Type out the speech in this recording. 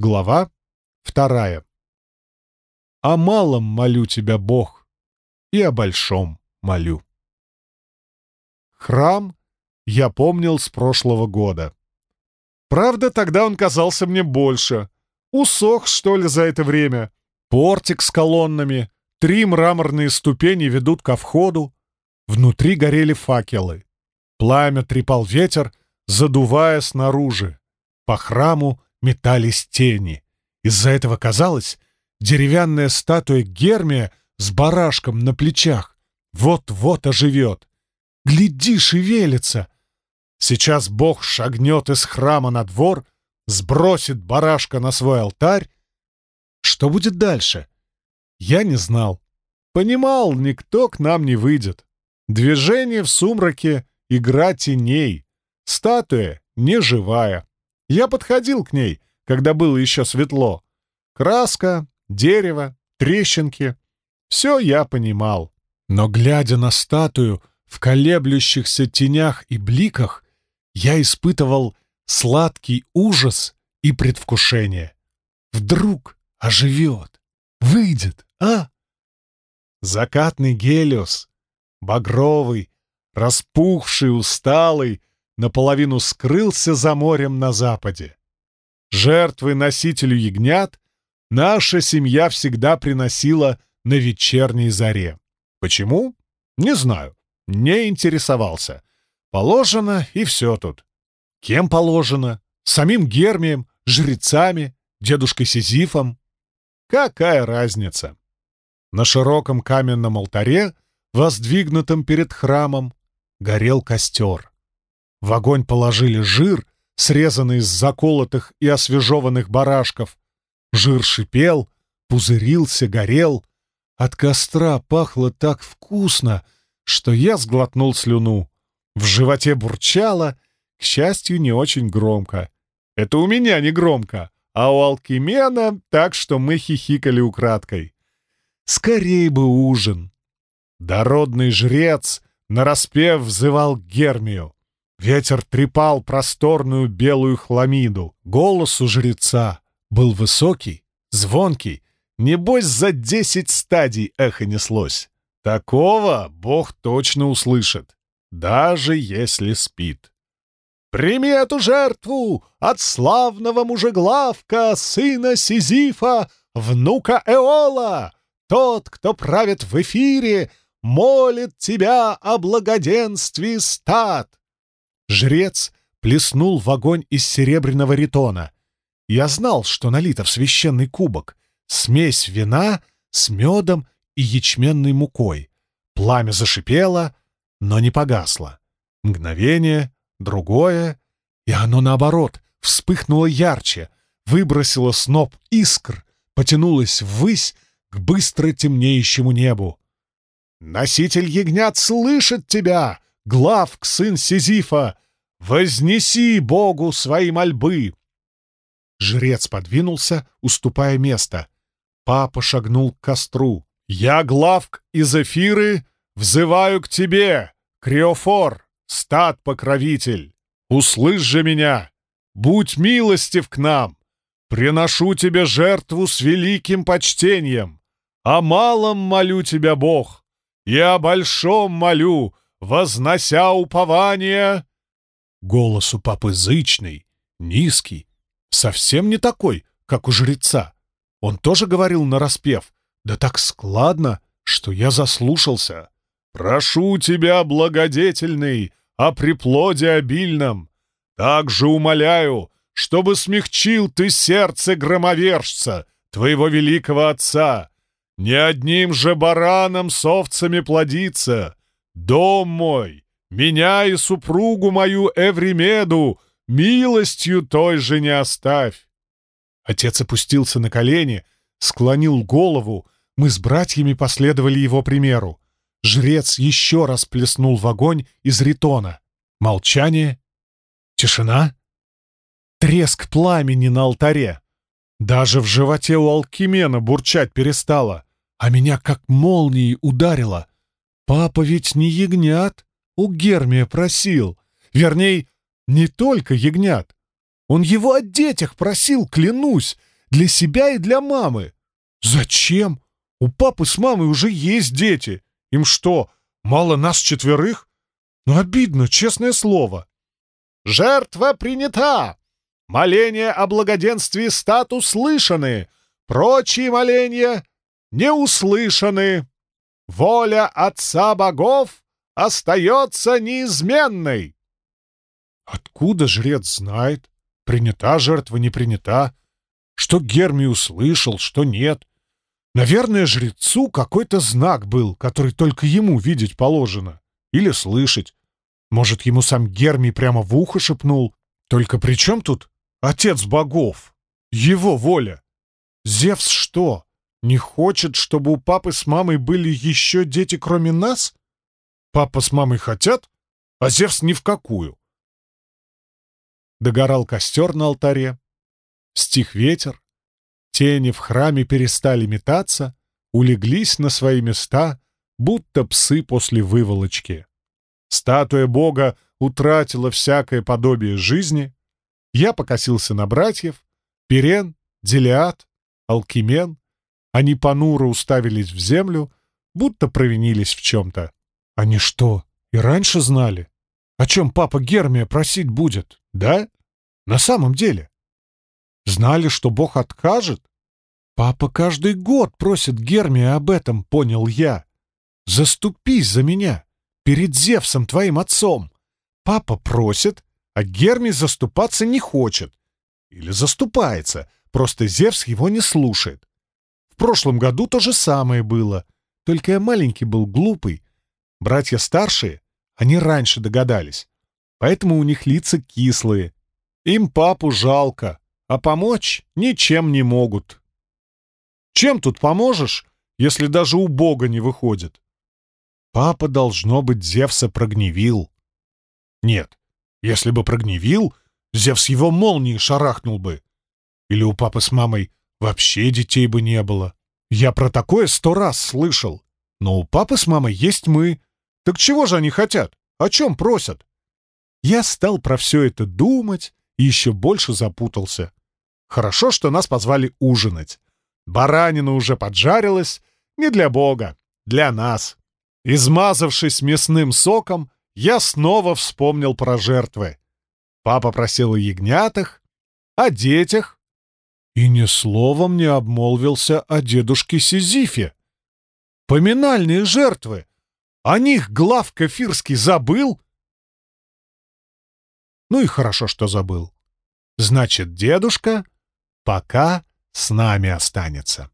Глава вторая. О малом молю тебя, Бог, и о большом молю. Храм я помнил с прошлого года. Правда, тогда он казался мне больше. Усох, что ли, за это время. Портик с колоннами, три мраморные ступени ведут ко входу. Внутри горели факелы. Пламя трепал ветер, задувая снаружи. По храму метались тени. Из-за этого казалось, деревянная статуя Гермия с барашком на плечах вот-вот оживет. Гляди, шевелится! Сейчас бог шагнет из храма на двор, сбросит барашка на свой алтарь. Что будет дальше? Я не знал. Понимал, никто к нам не выйдет. Движение в сумраке — игра теней. Статуя не живая. Я подходил к ней, когда было еще светло. Краска, дерево, трещинки — все я понимал. Но, глядя на статую в колеблющихся тенях и бликах, я испытывал сладкий ужас и предвкушение. Вдруг оживет, выйдет, а? Закатный Гелиос, багровый, распухший, усталый, наполовину скрылся за морем на западе. Жертвы носителю ягнят наша семья всегда приносила на вечерней заре. Почему? Не знаю. Не интересовался. Положено, и все тут. Кем положено? Самим Гермием, жрецами, дедушкой Сизифом? Какая разница? На широком каменном алтаре, воздвигнутом перед храмом, горел костер. В огонь положили жир, срезанный из заколотых и освежеванных барашков. Жир шипел, пузырился, горел. От костра пахло так вкусно, что я сглотнул слюну. В животе бурчало, к счастью, не очень громко. Это у меня не громко, а у Алкимена так, что мы хихикали украдкой. Скорей бы ужин. Дородный жрец нараспев взывал Гермию. Ветер трепал просторную белую хламиду. Голос у жреца был высокий, звонкий. Небось, за десять стадий эхо неслось. Такого Бог точно услышит, даже если спит. «Прими эту жертву от славного мужеглавка, сына Сизифа, внука Эола! Тот, кто правит в эфире, молит тебя о благоденствии стад!» Жрец плеснул в огонь из серебряного ритона. Я знал, что налито в священный кубок. Смесь вина с медом и ячменной мукой. Пламя зашипело, но не погасло. Мгновение, другое, и оно, наоборот, вспыхнуло ярче, выбросило сноп искр, потянулось ввысь к быстро темнеющему небу. «Носитель ягнят слышит тебя!» Главк, сын Сизифа, вознеси Богу свои мольбы!» Жрец подвинулся, уступая место. Папа шагнул к костру. «Я, Главк из Эфиры, взываю к тебе, Криофор, стат-покровитель! Услышь же меня! Будь милостив к нам! Приношу тебе жертву с великим почтением! О малом молю тебя, Бог, и о большом молю, вознося упование...» Голос у папы зычный, низкий, совсем не такой, как у жреца. Он тоже говорил нараспев, да так складно, что я заслушался. «Прошу тебя, благодетельный, о приплоде обильном, также умоляю, чтобы смягчил ты сердце громовержца, твоего великого отца. Не одним же бараном с овцами плодиться, Дом мой, меня и супругу мою Эвремеду милостью той же не оставь!» Отец опустился на колени, склонил голову, мы с братьями последовали его примеру. Жрец еще раз плеснул в огонь из ритона. Молчание, тишина, треск пламени на алтаре. Даже в животе у Алкимена бурчать перестало, а меня как молнией ударило. Папа ведь не ягнят, у Гермия просил. Вернее, не только ягнят. Он его о детях просил, клянусь. Для себя и для мамы. Зачем? У папы с мамой уже есть дети. Им что, мало нас четверых? Ну, обидно, честное слово. Жертва принята. Моления о благоденствии стат услышаны. Прочие моления не услышаны. Воля Отца Богов остается неизменной. Откуда жрец знает, принята жертва, не принята? Что Герми услышал, что нет? Наверное, жрецу какой-то знак был, который только ему видеть положено. Или слышать. Может, ему сам Герми прямо в ухо шепнул. Только при чем тут отец богов? Его воля. Зевс что, не хочет, чтобы у папы с мамой были еще дети, кроме нас? Папа с мамой хотят, а Зевс ни в какую. Догорал костер на алтаре. Стих ветер. Тени в храме перестали метаться, улеглись на свои места, будто псы после выволочки. Статуя бога утратила всякое подобие жизни. Я покосился на братьев. Перен, Делиад, Алкимен. Они понуро уставились в землю, будто провинились в чем-то. Они что, и раньше знали? О чем папа Гермия просить будет, да? На самом деле? Знали, что Бог откажет? Папа каждый год просит Гермия об этом, понял я. Заступись за меня перед Зевсом, твоим отцом. Папа просит, а Гермий заступаться не хочет. Или заступается, просто Зевс его не слушает. Прошлом году то же самое было, только я маленький был глупый. Братья старшие, они раньше догадались, поэтому у них лица кислые. Им папу жалко, а помочь ничем не могут. Чем тут поможешь, если даже у Бога не выходит? Папа, должно быть, Зевса прогневил. Нет, если бы прогневил, Зевс его молнией шарахнул бы. Или у папы с мамой вообще детей бы не было. Я про такое сто раз слышал. Но у папы с мамой есть мы. Так чего же они хотят? О чем просят? Я стал про все это думать и еще больше запутался. Хорошо, что нас позвали ужинать. Баранина уже поджарилась. Не для Бога, для нас. Измазавшись мясным соком, я снова вспомнил про жертвы. Папа просил о ягнятах, о детях и ни словом не обмолвился о дедушке Сизифе. Поминальные жертвы! О них глав Кефирский забыл? Ну и хорошо, что забыл. Значит, дедушка пока с нами останется.